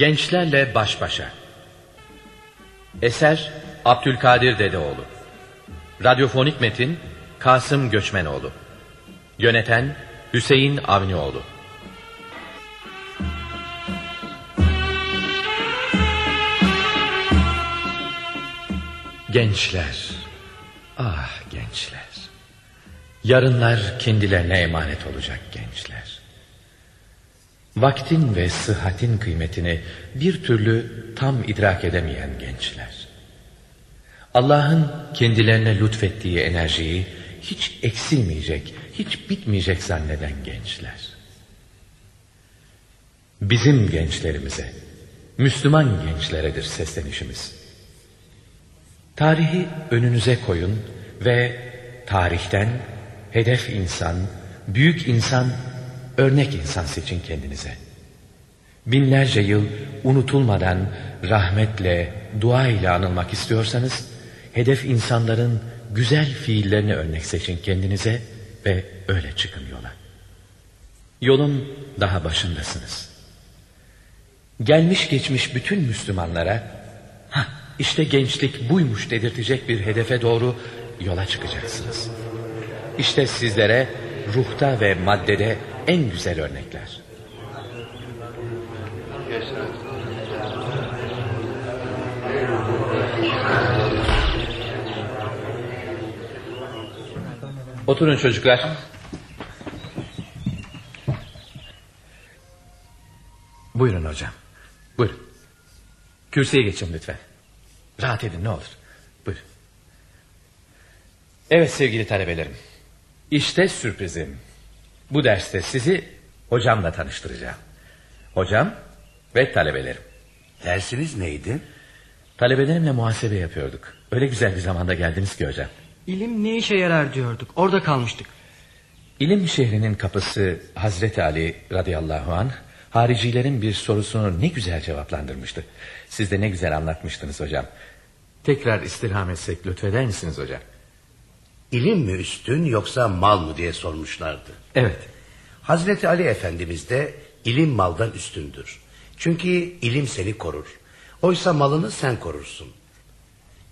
Gençlerle Baş Başa. Eser Abdülkadir Dedeoğlu. Radyofonik metin Kasım Göçmenoğlu. Yöneten Hüseyin Avnioğlu. Gençler Ah gençler. Yarınlar kendilerine emanet olacak gençler Vaktin ve sıhhatin kıymetini bir türlü tam idrak edemeyen gençler. Allah'ın kendilerine lütfettiği enerjiyi hiç eksilmeyecek, hiç bitmeyecek zanneden gençler. Bizim gençlerimize, Müslüman gençleredir seslenişimiz. Tarihi önünüze koyun ve tarihten hedef insan, büyük insan örnek insan seçin kendinize. Binlerce yıl unutulmadan rahmetle, dua ile anılmak istiyorsanız, hedef insanların güzel fiillerini örnek seçin kendinize ve öyle çıkın yola. Yolun daha başındasınız. Gelmiş geçmiş bütün Müslümanlara, ha işte gençlik buymuş dedirtecek bir hedefe doğru yola çıkacaksınız. İşte sizlere ruhta ve maddede en güzel örnekler. Oturun çocuklar. Buyurun hocam. Buyurun. Kürsüye geçin lütfen. Rahat edin ne olur. Buyurun. Evet sevgili talebelerim. İşte sürprizim. Bu derste sizi hocamla tanıştıracağım. Hocam ve talebelerim. Dersiniz neydi? Talebelerimle muhasebe yapıyorduk. Öyle güzel bir zamanda geldiniz ki hocam. İlim ne işe yarar diyorduk. Orada kalmıştık. İlim şehrinin kapısı Hazreti Ali radıyallahu anh haricilerin bir sorusunu ne güzel cevaplandırmıştı. Siz de ne güzel anlatmıştınız hocam. Tekrar istirham etsek lütfeder misiniz hocam? İlim mi üstün yoksa mal mı diye sormuşlardı. Evet. Hazreti Ali Efendimiz de ilim maldan üstündür. Çünkü ilim seni korur. Oysa malını sen korursun.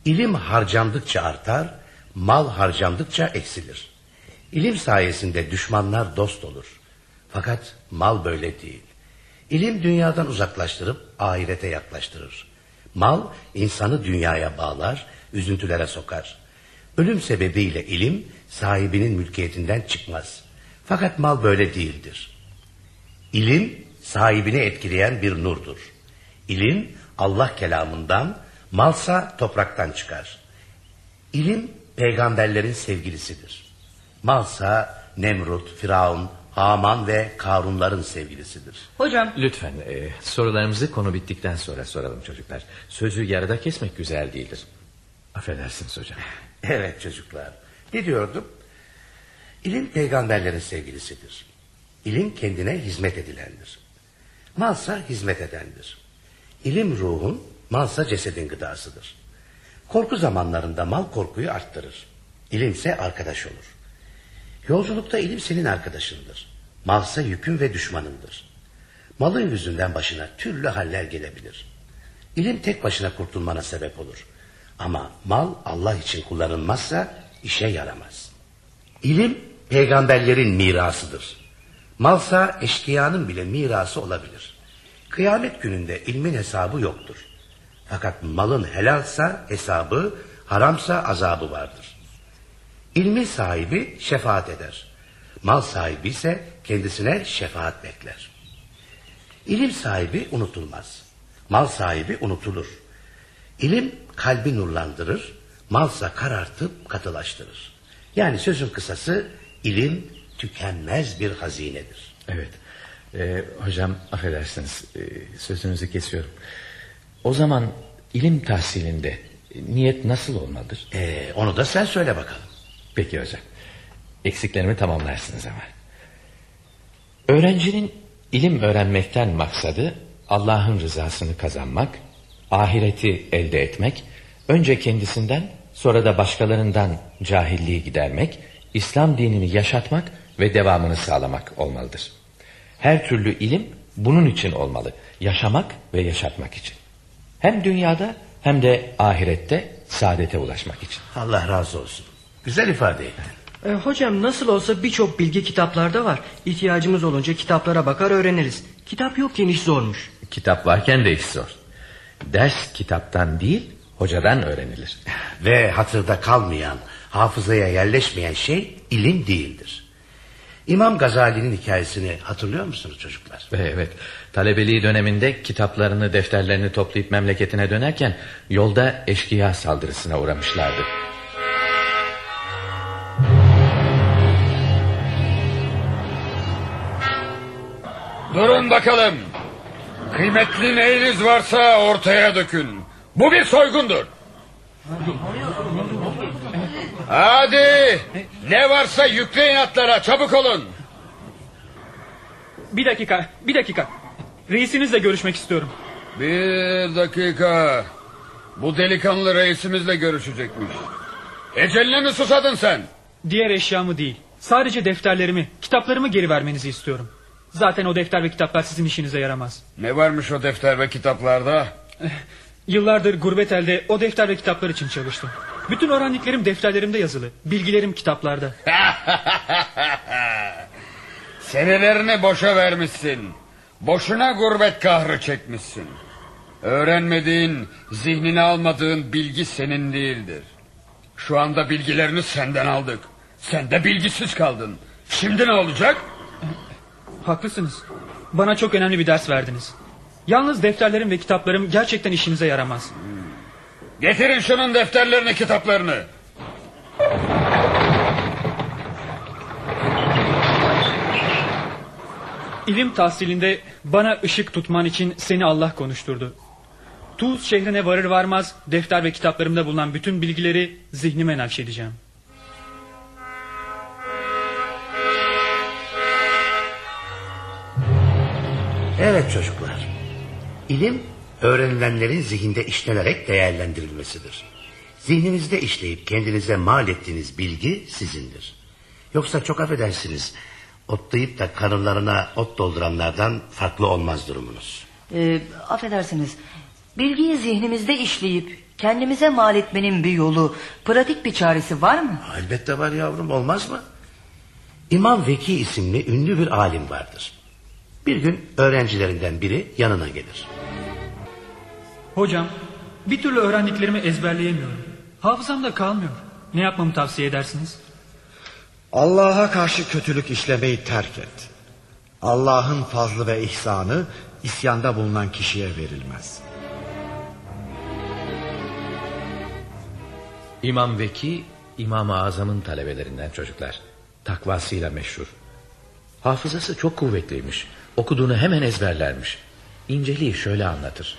İlim harcandıkça artar, mal harcandıkça eksilir. İlim sayesinde düşmanlar dost olur. Fakat mal böyle değil. İlim dünyadan uzaklaştırıp ahirete yaklaştırır. Mal insanı dünyaya bağlar, üzüntülere sokar. Ölüm sebebiyle ilim sahibinin mülkiyetinden çıkmaz. Fakat mal böyle değildir. İlim sahibini etkileyen bir nurdur. İlim Allah kelamından, malsa topraktan çıkar. İlim peygamberlerin sevgilisidir. Malsa Nemrut, Firavun, Haman ve Karunların sevgilisidir. Hocam. Lütfen e, sorularımızı konu bittikten sonra soralım çocuklar. Sözü yarıda kesmek güzel değildir. Affedersiniz hocam. Evet çocuklar. Ne diyordum? İlim peygamberlerin sevgilisidir. İlim kendine hizmet edilendir. Malsa hizmet edendir. İlim ruhun, malsa cesedin gıdasıdır. Korku zamanlarında mal korkuyu arttırır. İlimse arkadaş olur. Yolculukta ilim senin arkadaşındır. Malsa yükün ve düşmanındır. Malın yüzünden başına türlü haller gelebilir. İlim tek başına kurtulmana sebep olur. Ama mal Allah için kullanılmazsa işe yaramaz. İlim peygamberlerin mirasıdır. Malsa eşkıyanın bile mirası olabilir. Kıyamet gününde ilmin hesabı yoktur. Fakat malın helalsa hesabı, haramsa azabı vardır. İlmi sahibi şefaat eder. Mal sahibi ise kendisine şefaat bekler. İlim sahibi unutulmaz. Mal sahibi unutulur. İlim kalbi nurlandırır, malsa karartıp katılaştırır. Yani sözün kısası ilim tükenmez bir hazinedir. Evet. Ee, hocam affedersiniz ee, sözünüzü kesiyorum. O zaman ilim tahsilinde niyet nasıl olmalıdır? Ee, onu da sen söyle bakalım. Peki hocam. Eksiklerimi tamamlarsınız ama. Öğrencinin ilim öğrenmekten maksadı Allah'ın rızasını kazanmak, ahireti elde etmek, önce kendisinden sonra da başkalarından cahilliği gidermek, İslam dinini yaşatmak ve devamını sağlamak olmalıdır. Her türlü ilim bunun için olmalı. Yaşamak ve yaşatmak için. Hem dünyada hem de ahirette saadete ulaşmak için. Allah razı olsun. Güzel ifade ettin. E, hocam nasıl olsa birçok bilgi kitaplarda var. İhtiyacımız olunca kitaplara bakar öğreniriz. Kitap yokken iş zormuş. Kitap varken de iş zor. Ders kitaptan değil hocadan öğrenilir. Ve hatırda kalmayan, hafızaya yerleşmeyen şey ilim değildir. İmam Gazali'nin hikayesini hatırlıyor musunuz çocuklar? Ve evet talebeliği döneminde kitaplarını defterlerini toplayıp memleketine dönerken yolda eşkıya saldırısına uğramışlardı. Durun bakalım. Kıymetli neyiniz varsa ortaya dökün. Bu bir soygundur. Hadi ne varsa yükleyin atlara çabuk olun. Bir dakika, bir dakika. Reisinizle görüşmek istiyorum. Bir dakika. Bu delikanlı reisimizle görüşecekmiş. Eceline mi susadın sen? Diğer eşyamı değil. Sadece defterlerimi, kitaplarımı geri vermenizi istiyorum. Zaten o defter ve kitaplar sizin işinize yaramaz. Ne varmış o defter ve kitaplarda? Yıllardır gurbet elde o defter ve kitaplar için çalıştım. Bütün öğrendiklerim defterlerimde yazılı. Bilgilerim kitaplarda. Senelerini boşa vermişsin. Boşuna gurbet kahrı çekmişsin. Öğrenmediğin, zihnine almadığın bilgi senin değildir. Şu anda bilgilerini senden aldık. Sen de bilgisiz kaldın. Şimdi ne olacak? Haklısınız. Bana çok önemli bir ders verdiniz. Yalnız defterlerim ve kitaplarım gerçekten işinize yaramaz. Getirin şunun defterlerini, kitaplarını. İlim tahsilinde bana ışık tutman için seni Allah konuşturdu. Tuz şehrine varır varmaz defter ve kitaplarımda bulunan bütün bilgileri zihnime nakşedeceğim. Evet çocuklar. İlim öğrenilenlerin zihinde işlenerek değerlendirilmesidir. Zihninizde işleyip kendinize mal ettiğiniz bilgi sizindir. Yoksa çok affedersiniz otlayıp da karınlarına ot dolduranlardan farklı olmaz durumunuz. Ee, affedersiniz. Bilgiyi zihnimizde işleyip kendimize mal etmenin bir yolu, pratik bir çaresi var mı? Elbette var yavrum olmaz mı? İmam Veki isimli ünlü bir alim vardır. Bir gün öğrencilerinden biri yanına gelir. Hocam bir türlü öğrendiklerimi ezberleyemiyorum. Hafızamda kalmıyor. Ne yapmamı tavsiye edersiniz? Allah'a karşı kötülük işlemeyi terk et. Allah'ın fazlı ve ihsanı isyanda bulunan kişiye verilmez. İmam Veki İmam-ı Azam'ın talebelerinden çocuklar. Takvasıyla meşhur. Hafızası çok kuvvetliymiş. Okuduğunu hemen ezberlermiş. İnceliği şöyle anlatır.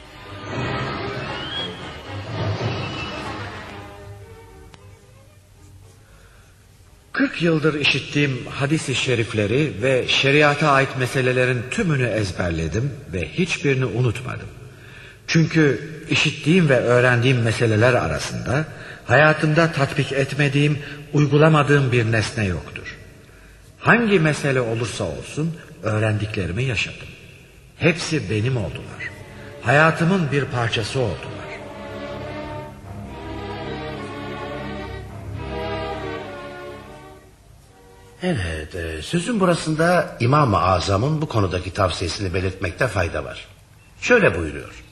Kırk yıldır işittiğim hadis-i şerifleri ve şeriata ait meselelerin tümünü ezberledim ve hiçbirini unutmadım. Çünkü işittiğim ve öğrendiğim meseleler arasında hayatımda tatbik etmediğim, uygulamadığım bir nesne yoktur. Hangi mesele olursa olsun öğrendiklerimi yaşadım. Hepsi benim oldular. Hayatımın bir parçası oldular. Evet, e, sözün burasında İmam-ı Azam'ın bu konudaki tavsiyesini belirtmekte fayda var. Şöyle buyuruyor.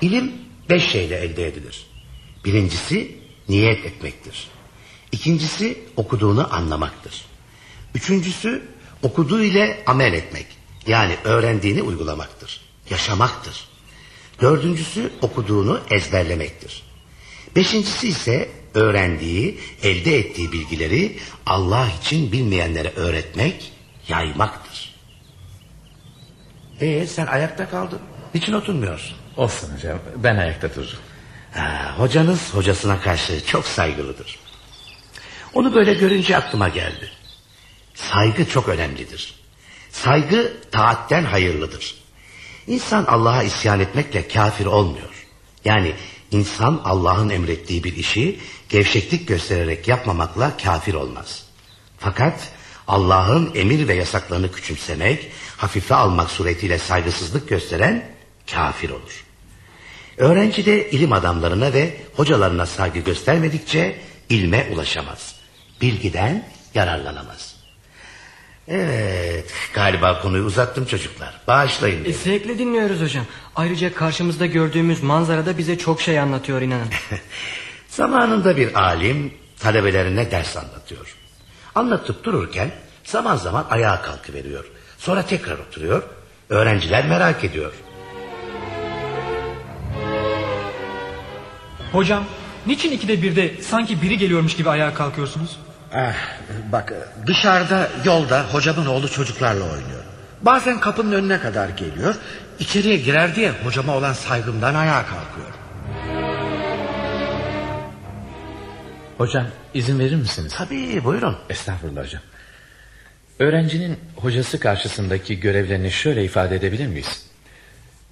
İlim beş şeyle elde edilir. Birincisi niyet etmektir. İkincisi okuduğunu anlamaktır. Üçüncüsü okuduğu ile amel etmek. Yani öğrendiğini uygulamaktır. Yaşamaktır. Dördüncüsü okuduğunu ezberlemektir. Beşincisi ise öğrendiği, elde ettiği bilgileri Allah için bilmeyenlere öğretmek, yaymaktır. Ee sen ayakta kaldın. Niçin oturmuyorsun? Olsun hocam ben ayakta dururum. Ha, hocanız hocasına karşı çok saygılıdır. Onu böyle görünce aklıma geldi. Saygı çok önemlidir. Saygı taatten hayırlıdır. İnsan Allah'a isyan etmekle kafir olmuyor. Yani insan Allah'ın emrettiği bir işi gevşeklik göstererek yapmamakla kafir olmaz. Fakat Allah'ın emir ve yasaklarını küçümsemek, hafife almak suretiyle saygısızlık gösteren kafir olur. Öğrenci de ilim adamlarına ve hocalarına saygı göstermedikçe ilme ulaşamaz. Bilgiden yararlanamaz. Evet, galiba konuyu uzattım çocuklar. Bağışlayın E, beni. zevkle dinliyoruz hocam. Ayrıca karşımızda gördüğümüz manzara da bize çok şey anlatıyor inanın. Zamanında bir alim talebelerine ders anlatıyor. Anlatıp dururken zaman zaman ayağa kalkıveriyor. Sonra tekrar oturuyor. Öğrenciler merak ediyor. Hocam niçin ikide birde sanki biri geliyormuş gibi ayağa kalkıyorsunuz? Ah, bak dışarıda yolda hocamın oğlu çocuklarla oynuyor. Bazen kapının önüne kadar geliyor. İçeriye girer diye hocama olan saygımdan ayağa kalkıyor. Hocam izin verir misiniz? Tabii buyurun. Estağfurullah hocam. Öğrencinin hocası karşısındaki görevlerini şöyle ifade edebilir miyiz?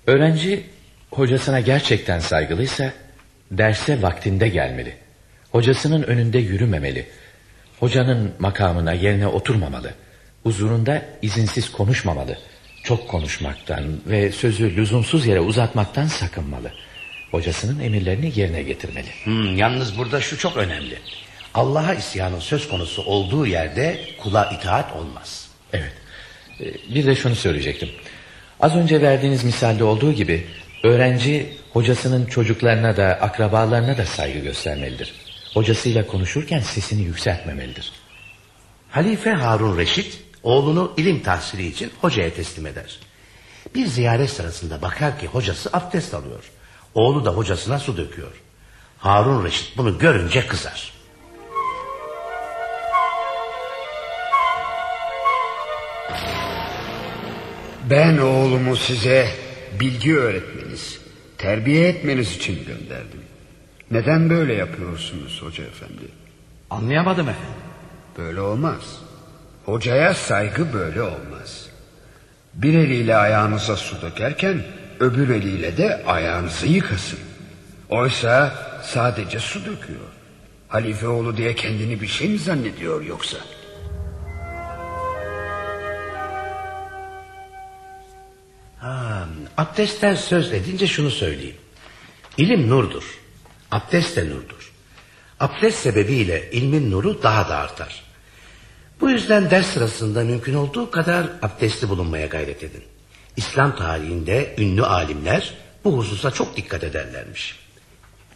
Öğrenci hocasına gerçekten saygılıysa derse vaktinde gelmeli. Hocasının önünde yürümemeli. Hocanın makamına yerine oturmamalı. Huzurunda izinsiz konuşmamalı. Çok konuşmaktan ve sözü lüzumsuz yere uzatmaktan sakınmalı. Hocasının emirlerini yerine getirmeli. Hmm, yalnız burada şu çok önemli. Allah'a isyanın söz konusu olduğu yerde kula itaat olmaz. Evet. Ee, Bir de şunu söyleyecektim. Az önce verdiğiniz misalde olduğu gibi öğrenci hocasının çocuklarına da akrabalarına da saygı göstermelidir. Hocasıyla konuşurken sesini yükseltmemelidir. Halife Harun Reşit oğlunu ilim tahsili için hocaya teslim eder. Bir ziyaret sırasında bakar ki hocası abdest alıyor. Oğlu da hocasına su döküyor. Harun Reşit bunu görünce kızar. Ben oğlumu size bilgi öğretmeniz, terbiye etmeniz için gönderdim. Neden böyle yapıyorsunuz hoca efendi? Anlayamadım efendim. Böyle olmaz. Hocaya saygı böyle olmaz. Bir eliyle ayağınıza su dökerken öbür eliyle de ayağınızı yıkasın. Oysa sadece su döküyor. Halife oğlu diye kendini bir şey mi zannediyor yoksa? Ha, abdestten söz edince şunu söyleyeyim. İlim nurdur. Abdest de nurdur. Abdest sebebiyle ilmin nuru daha da artar. Bu yüzden ders sırasında mümkün olduğu kadar abdestli bulunmaya gayret edin. İslam tarihinde ünlü alimler bu hususa çok dikkat ederlermiş.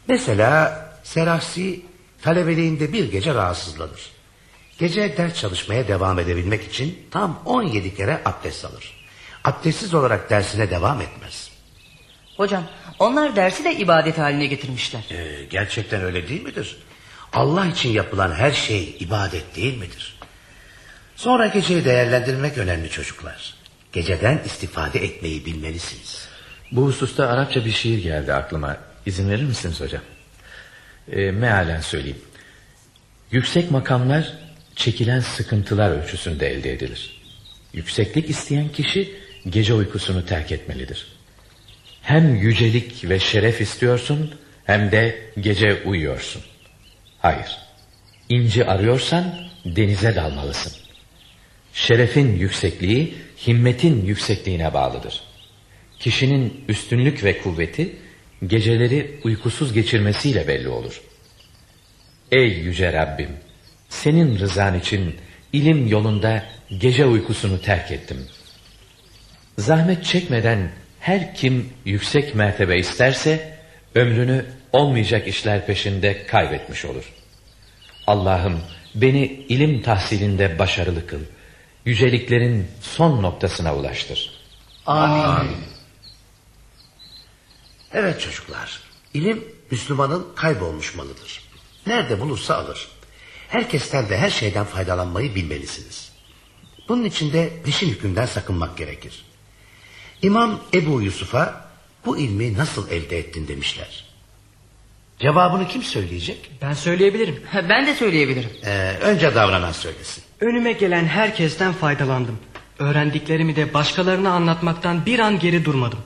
Mesela Serahsi talebeliğinde bir gece rahatsızlanır. Gece ders çalışmaya devam edebilmek için tam 17 kere abdest alır. Abdestsiz olarak dersine devam etmez. Hocam onlar dersi de ibadet haline getirmişler. Ee, gerçekten öyle değil midir? Allah için yapılan her şey ibadet değil midir? Sonra geceyi değerlendirmek önemli çocuklar. Geceden istifade etmeyi bilmelisiniz. Bu hususta Arapça bir şiir geldi aklıma. İzin verir misiniz hocam? E, mealen söyleyeyim. Yüksek makamlar çekilen sıkıntılar ölçüsünde elde edilir. Yükseklik isteyen kişi gece uykusunu terk etmelidir. Hem yücelik ve şeref istiyorsun hem de gece uyuyorsun. Hayır. İnci arıyorsan denize dalmalısın. Şerefin yüksekliği himmetin yüksekliğine bağlıdır. Kişinin üstünlük ve kuvveti geceleri uykusuz geçirmesiyle belli olur. Ey yüce Rabbim, senin rızan için ilim yolunda gece uykusunu terk ettim. Zahmet çekmeden her kim yüksek mertebe isterse ömrünü olmayacak işler peşinde kaybetmiş olur. Allah'ım beni ilim tahsilinde başarılı kıl. Yüceliklerin son noktasına ulaştır. Amin. Evet çocuklar. İlim Müslümanın kaybolmuş malıdır. Nerede bulursa alır. Herkesten ve her şeyden faydalanmayı bilmelisiniz. Bunun için de peşin hükümden sakınmak gerekir. İmam Ebu Yusuf'a bu ilmi nasıl elde ettin demişler. Cevabını kim söyleyecek? Ben söyleyebilirim. Ben de söyleyebilirim. Ee, önce davranan söylesin. Önüme gelen herkesten faydalandım. Öğrendiklerimi de başkalarına anlatmaktan bir an geri durmadım.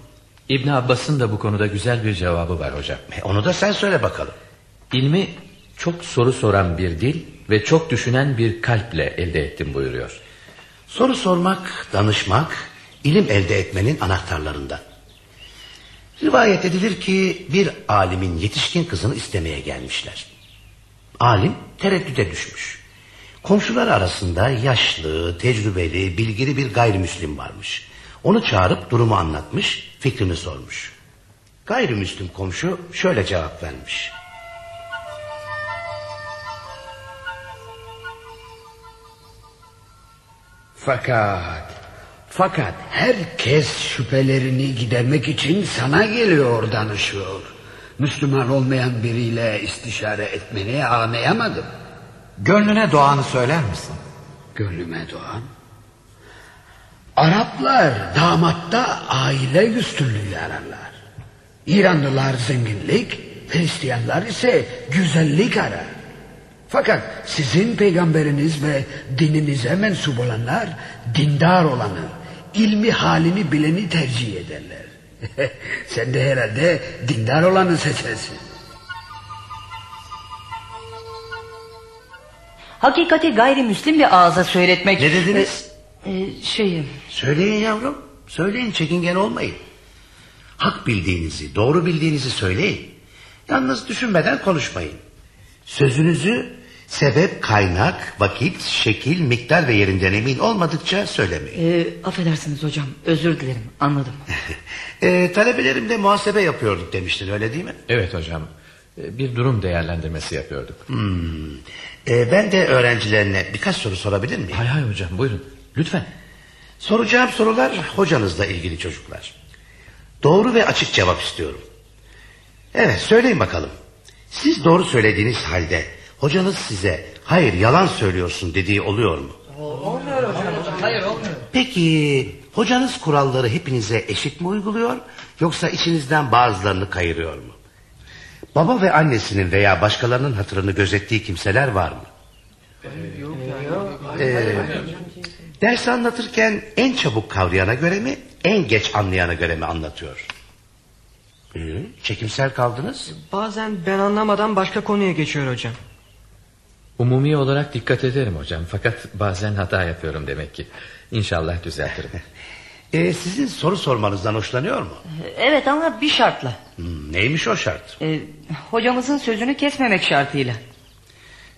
İbn Abbas'ın da bu konuda güzel bir cevabı var hocam. E, onu da sen söyle bakalım. İlmi çok soru soran bir dil ve çok düşünen bir kalple elde ettim buyuruyor. Soru sormak, danışmak, ilim elde etmenin anahtarlarından. Rivayet edilir ki bir alimin yetişkin kızını istemeye gelmişler. Alim tereddüte düşmüş. Komşuları arasında yaşlı, tecrübeli, bilgili bir gayrimüslim varmış. Onu çağırıp durumu anlatmış, fikrini sormuş. Gayrimüslim komşu şöyle cevap vermiş. Fakat fakat herkes şüphelerini gidermek için sana geliyor danışıyor. Müslüman olmayan biriyle istişare etmeni anlayamadım. Gönlüne doğanı söyler misin? Gönlüme doğan. Araplar damatta aile üstünlüğü ararlar. İranlılar zenginlik, Hristiyanlar ise güzellik arar. Fakat sizin peygamberiniz ve dininize mensup olanlar dindar olanı, ilmi halini bileni tercih ederler. Sen de herhalde dindar olanı seçersin. Hakikati gayrimüslim bir ağza söyletmek... Ne dediniz? E, e, şeyim... Söyleyin yavrum, söyleyin çekingen olmayın. Hak bildiğinizi, doğru bildiğinizi söyleyin. Yalnız düşünmeden konuşmayın. Sözünüzü sebep, kaynak, vakit, şekil, miktar ve yerinden emin olmadıkça söylemeyin. E, affedersiniz hocam özür dilerim anladım. e, talebelerimle muhasebe yapıyorduk demiştin öyle değil mi? Evet hocam. e, Bir durum değerlendirmesi yapıyorduk. Hmm. E, ben de öğrencilerine birkaç soru sorabilir miyim? Hay hay hocam buyurun. Lütfen. Soracağım sorular hocanızla ilgili çocuklar. Doğru ve açık cevap istiyorum. Evet söyleyin bakalım. Siz doğru söylediğiniz halde hocanız size hayır yalan söylüyorsun dediği oluyor mu? Olmuyor hocam. Hayır olmuyor. Peki hocanız kuralları hepinize eşit mi uyguluyor yoksa içinizden bazılarını kayırıyor mu? Baba ve annesinin veya başkalarının hatırını gözettiği kimseler var mı? Ee, ders anlatırken en çabuk kavrayana göre mi en geç anlayana göre mi anlatıyor? Ee, çekimsel kaldınız. Bazen ben anlamadan başka konuya geçiyor hocam. Umumi olarak dikkat ederim hocam. Fakat bazen hata yapıyorum demek ki. İnşallah düzeltirim. Ee, sizin soru sormanızdan hoşlanıyor mu? Evet ama bir şartla. Hmm, neymiş o şart? E, hocamızın sözünü kesmemek şartıyla.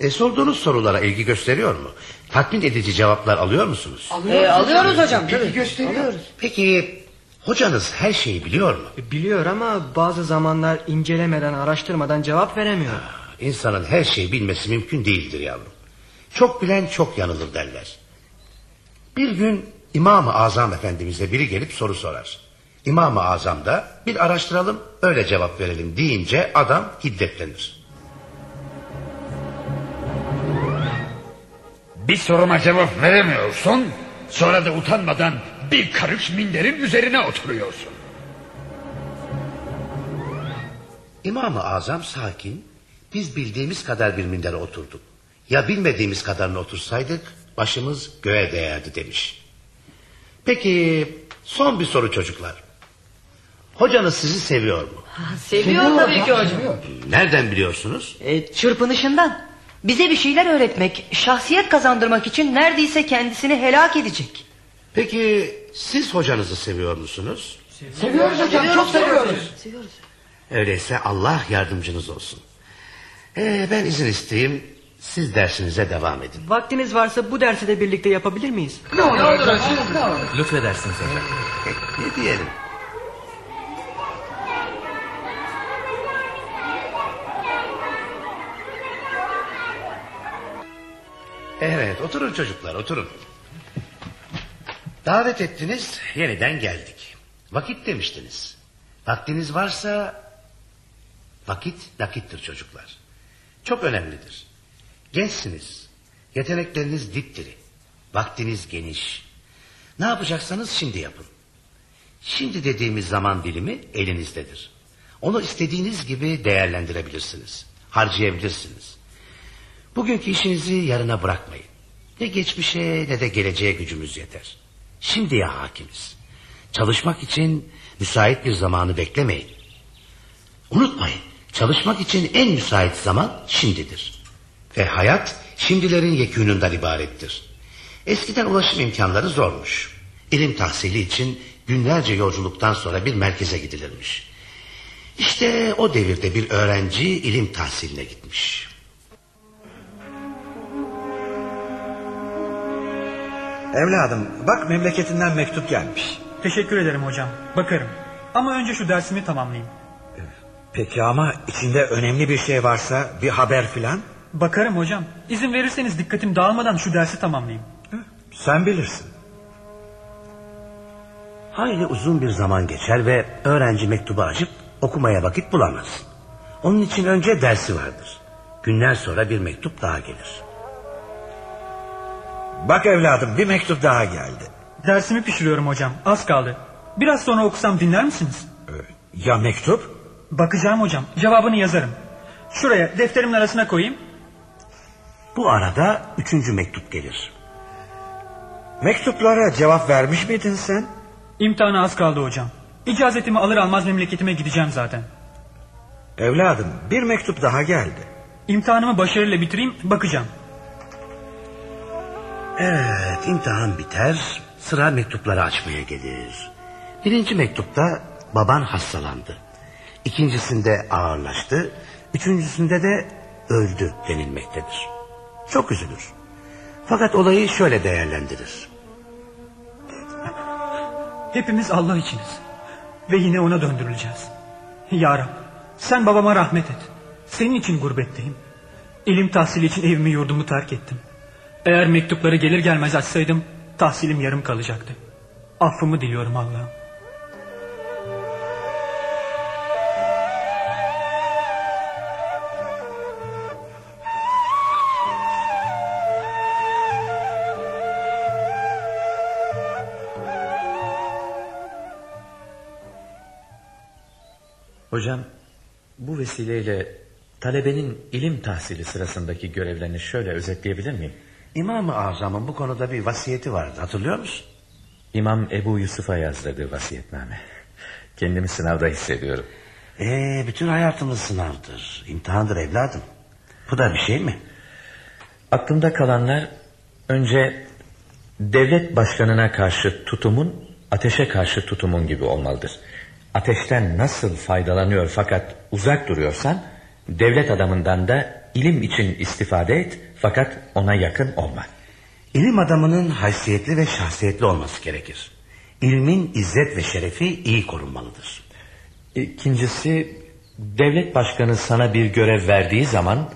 E, sorduğunuz sorulara ilgi gösteriyor mu? Tatmin edici cevaplar alıyor musunuz? E, alıyoruz hocam. Bilgi gösteriyor. Peki hocanız her şeyi biliyor mu? Biliyor ama bazı zamanlar incelemeden araştırmadan cevap veremiyor. İnsanın her şeyi bilmesi mümkün değildir yavrum. Çok bilen çok yanılır derler. Bir gün İmam-ı Azam Efendimiz'e biri gelip soru sorar. İmam-ı Azam da bir araştıralım öyle cevap verelim deyince adam hiddetlenir. Bir soruma cevap veremiyorsun. Sonra da utanmadan bir karış minderin üzerine oturuyorsun. İmam-ı Azam sakin, biz bildiğimiz kadar bir mindere oturduk. Ya bilmediğimiz kadarını otursaydık başımız göğe değerdi demiş. Peki son bir soru çocuklar. Hocanız sizi seviyor mu? Seviyor tabii ki hocam. Nereden biliyorsunuz? E, çırpınışından. Bize bir şeyler öğretmek, şahsiyet kazandırmak için neredeyse kendisini helak edecek. Peki siz hocanızı seviyor musunuz? Seviyoruz hocam çok seviyoruz. Öyleyse Allah yardımcınız olsun. Ee, ben izin isteyeyim. Siz dersinize devam edin. Vaktiniz varsa bu dersi de birlikte yapabilir miyiz? Ne olur hocam ne olur. Lütfedersiniz hocam. Ne diyelim? Evet oturun çocuklar oturun. Davet ettiniz yeniden geldik. Vakit demiştiniz. Vaktiniz varsa vakit nakittir çocuklar. Çok önemlidir. Gençsiniz. Yetenekleriniz dipdiri. Vaktiniz geniş. Ne yapacaksanız şimdi yapın. Şimdi dediğimiz zaman dilimi elinizdedir. Onu istediğiniz gibi değerlendirebilirsiniz. Harcayabilirsiniz. Bugünkü işinizi yarına bırakmayın. Ne geçmişe ne de geleceğe gücümüz yeter. Şimdiye hakimiz. Çalışmak için müsait bir zamanı beklemeyin. Unutmayın çalışmak için en müsait zaman şimdidir. Ve hayat şimdilerin yekününden ibarettir. Eskiden ulaşım imkanları zormuş. İlim tahsili için günlerce yolculuktan sonra bir merkeze gidilirmiş. İşte o devirde bir öğrenci ilim tahsiline gitmiş. Evladım bak memleketinden mektup gelmiş. Teşekkür ederim hocam. Bakarım. Ama önce şu dersimi tamamlayayım. Peki ama içinde önemli bir şey varsa bir haber filan? Bakarım hocam. İzin verirseniz dikkatim dağılmadan şu dersi tamamlayayım. Sen bilirsin. Hayli uzun bir zaman geçer ve öğrenci mektubu açıp okumaya vakit bulamaz. Onun için önce dersi vardır. Günler sonra bir mektup daha gelir. Bak evladım bir mektup daha geldi. Dersimi pişiriyorum hocam. Az kaldı. Biraz sonra okusam dinler misiniz? Ee, Ya mektup? Bakacağım hocam. Cevabını yazarım. Şuraya defterimin arasına koyayım. Bu arada üçüncü mektup gelir. Mektuplara cevap vermiş miydin sen? İmtihana az kaldı hocam. İcazetimi alır almaz memleketime gideceğim zaten. Evladım bir mektup daha geldi. İmtihanımı başarıyla bitireyim bakacağım. Evet imtihan biter sıra mektupları açmaya gelir. Birinci mektupta baban hastalandı. İkincisinde ağırlaştı. Üçüncüsünde de öldü denilmektedir. Çok üzülür. Fakat olayı şöyle değerlendirir. Hepimiz Allah içiniz. Ve yine ona döndürüleceğiz. Ya Rab sen babama rahmet et. Senin için gurbetteyim. İlim tahsili için evimi yurdumu terk ettim. Eğer mektupları gelir gelmez açsaydım tahsilim yarım kalacaktı. Affımı diliyorum Allah'ım. Hocam bu vesileyle talebenin ilim tahsili sırasındaki görevlerini şöyle özetleyebilir miyim? İmam-ı Azam'ın bu konuda bir vasiyeti vardı hatırlıyor musun? İmam Ebu Yusuf'a yazdırdığı vasiyetname. Kendimi sınavda hissediyorum. Ee, bütün hayatımız sınavdır. imtihandır evladım. Bu da bir şey mi? Aklımda kalanlar önce devlet başkanına karşı tutumun ateşe karşı tutumun gibi olmalıdır. Ateşten nasıl faydalanıyor fakat uzak duruyorsan devlet adamından da ilim için istifade et fakat ona yakın olma. İlim adamının haysiyetli ve şahsiyetli olması gerekir. İlmin izzet ve şerefi iyi korunmalıdır. İkincisi devlet başkanı sana bir görev verdiği zaman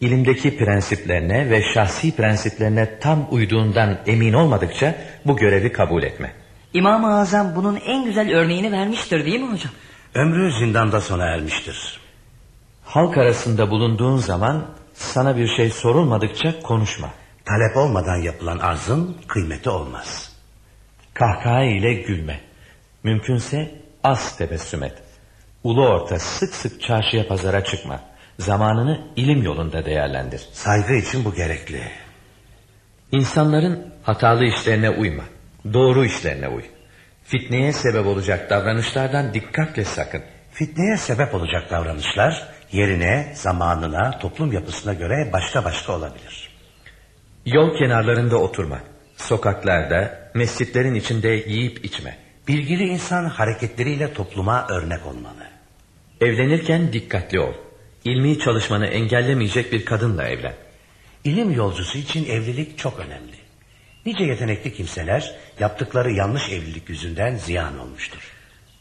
ilimdeki prensiplerine ve şahsi prensiplerine tam uyduğundan emin olmadıkça bu görevi kabul etme. İmam-ı Azam bunun en güzel örneğini vermiştir değil mi hocam? Ömrü zindanda sona ermiştir. Halk arasında bulunduğun zaman sana bir şey sorulmadıkça konuşma. Talep olmadan yapılan arzın kıymeti olmaz. Kahkaha ile gülme. Mümkünse az tebessüm et. Ulu orta sık sık çarşıya pazara çıkma. Zamanını ilim yolunda değerlendir. Saygı için bu gerekli. İnsanların hatalı işlerine uyma. Doğru işlerine uy. Fitneye sebep olacak davranışlardan dikkatle sakın. Fitneye sebep olacak davranışlar yerine, zamanına, toplum yapısına göre başka başka olabilir. Yol kenarlarında oturma. Sokaklarda, mescitlerin içinde yiyip içme. Bilgili insan hareketleriyle topluma örnek olmalı. Evlenirken dikkatli ol. İlmi çalışmanı engellemeyecek bir kadınla evlen. İlim yolcusu için evlilik çok önemli. Nice yetenekli kimseler yaptıkları yanlış evlilik yüzünden ziyan olmuştur.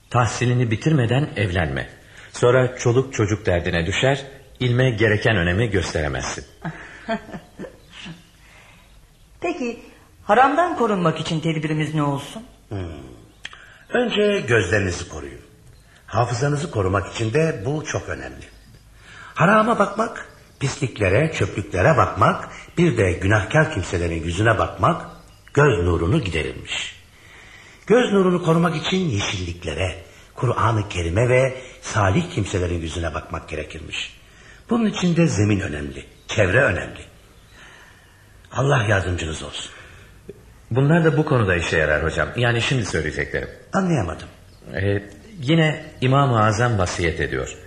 Tahsilini bitirmeden evlenme. Sonra çoluk çocuk derdine düşer, ilme gereken önemi gösteremezsin. Peki haramdan korunmak için tedbirimiz ne olsun? Hmm. Önce gözlerinizi koruyun. Hafızanızı korumak için de bu çok önemli. Harama bakmak, pisliklere, çöplüklere bakmak, bir de günahkar kimselerin yüzüne bakmak göz nurunu giderilmiş. Göz nurunu korumak için yeşilliklere, Kur'an-ı Kerim'e ve salih kimselerin yüzüne bakmak gerekirmiş. Bunun için de zemin önemli, çevre önemli. Allah yardımcınız olsun. Bunlar da bu konuda işe yarar hocam. Yani şimdi söyleyeceklerim. Anlayamadım. Ee, yine İmam-ı Azam vasiyet ediyor.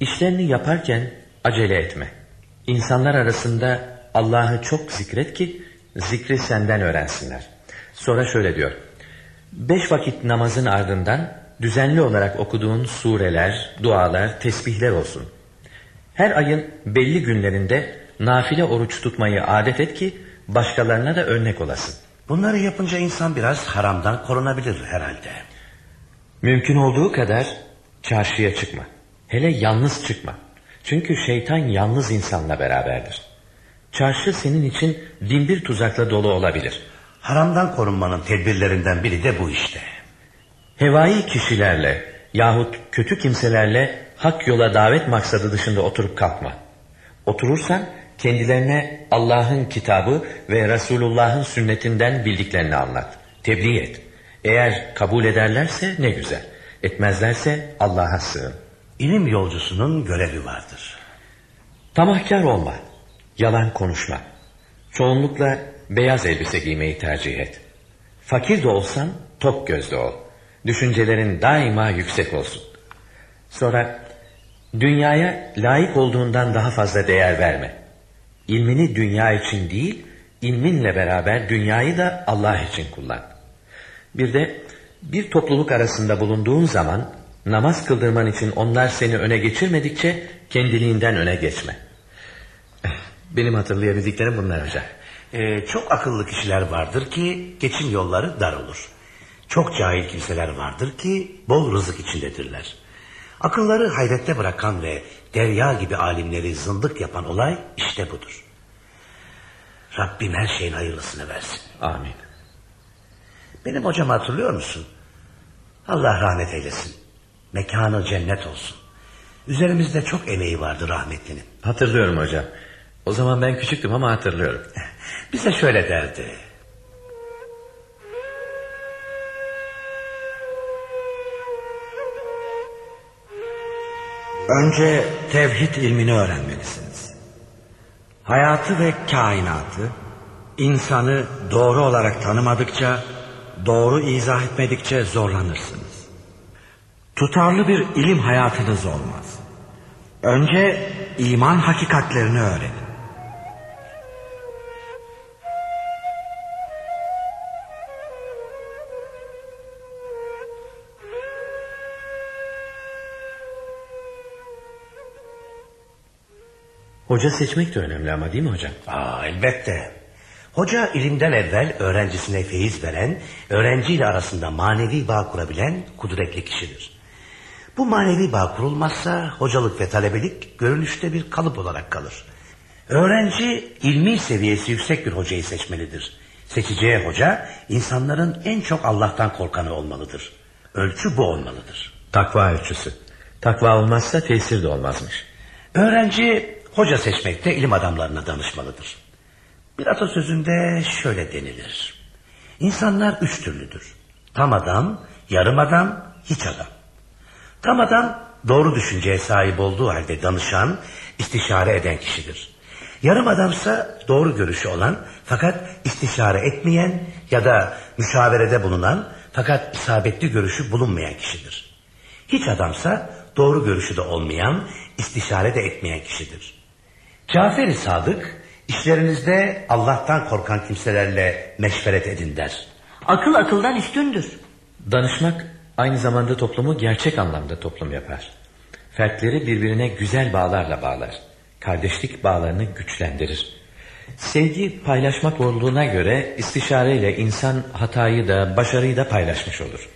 İşlerini yaparken acele etme. İnsanlar arasında Allah'ı çok zikret ki zikri senden öğrensinler. Sonra şöyle diyor. Beş vakit namazın ardından düzenli olarak okuduğun sureler, dualar, tesbihler olsun. Her ayın belli günlerinde nafile oruç tutmayı adet et ki başkalarına da örnek olasın. Bunları yapınca insan biraz haramdan korunabilir herhalde. Mümkün olduğu kadar çarşıya çıkma. Hele yalnız çıkma. Çünkü şeytan yalnız insanla beraberdir. Çarşı senin için binbir tuzakla dolu olabilir. Haramdan korunmanın tedbirlerinden biri de bu işte. Hevai kişilerle yahut kötü kimselerle hak yola davet maksadı dışında oturup kalkma. Oturursan kendilerine Allah'ın kitabı ve Resulullah'ın sünnetinden bildiklerini anlat. Tebliğ et. Eğer kabul ederlerse ne güzel. Etmezlerse Allah'a sığın. İlim yolcusunun görevi vardır. Tamahkar olma. Yalan konuşma. Çoğunlukla beyaz elbise giymeyi tercih et. Fakir de olsan tok gözlü ol. Düşüncelerin daima yüksek olsun. Sonra dünyaya layık olduğundan daha fazla değer verme. İlmini dünya için değil, ilminle beraber dünyayı da Allah için kullan. Bir de bir topluluk arasında bulunduğun zaman namaz kıldırman için onlar seni öne geçirmedikçe kendiliğinden öne geçme. Benim hatırlayabildiklerim bunlar hocam. Ee, çok akıllı kişiler vardır ki geçim yolları dar olur. Çok cahil kimseler vardır ki bol rızık içindedirler. Akılları hayrette bırakan ve derya gibi alimleri zındık yapan olay işte budur. Rabbim her şeyin hayırlısını versin. Amin. Benim hocamı hatırlıyor musun? Allah rahmet eylesin. Mekanı cennet olsun. Üzerimizde çok emeği vardı rahmetlinin. Hatırlıyorum hocam. O zaman ben küçüktüm ama hatırlıyorum. Bize şöyle derdi. Önce tevhid ilmini öğrenmelisiniz. Hayatı ve kainatı, insanı doğru olarak tanımadıkça, doğru izah etmedikçe zorlanırsınız. Tutarlı bir ilim hayatınız olmaz. Önce iman hakikatlerini öğrenin. Hoca seçmek de önemli ama değil mi hocam? Aa, elbette. Hoca ilimden evvel öğrencisine feyiz veren, öğrenciyle arasında manevi bağ kurabilen kudretli kişidir. Bu manevi bağ kurulmazsa hocalık ve talebelik görünüşte bir kalıp olarak kalır. Öğrenci ilmi seviyesi yüksek bir hocayı seçmelidir. Seçeceği hoca insanların en çok Allah'tan korkanı olmalıdır. Ölçü bu olmalıdır. Takva ölçüsü. Takva olmazsa tesir de olmazmış. Öğrenci hoca seçmekte ilim adamlarına danışmalıdır. Bir atasözünde şöyle denilir. İnsanlar üç türlüdür. Tam adam, yarım adam, hiç adam. Tam adam doğru düşünceye sahip olduğu halde danışan, istişare eden kişidir. Yarım adamsa doğru görüşü olan fakat istişare etmeyen ya da müşaverede bulunan fakat isabetli görüşü bulunmayan kişidir. Hiç adamsa doğru görüşü de olmayan, istişare de etmeyen kişidir. Cafer-i Sadık işlerinizde Allah'tan korkan kimselerle meşveret edin der. Akıl akıldan üstündür. Danışmak aynı zamanda toplumu gerçek anlamda toplum yapar. Fertleri birbirine güzel bağlarla bağlar. Kardeşlik bağlarını güçlendirir. Sevgi paylaşmak olduğuna göre istişareyle insan hatayı da başarıyı da paylaşmış olur.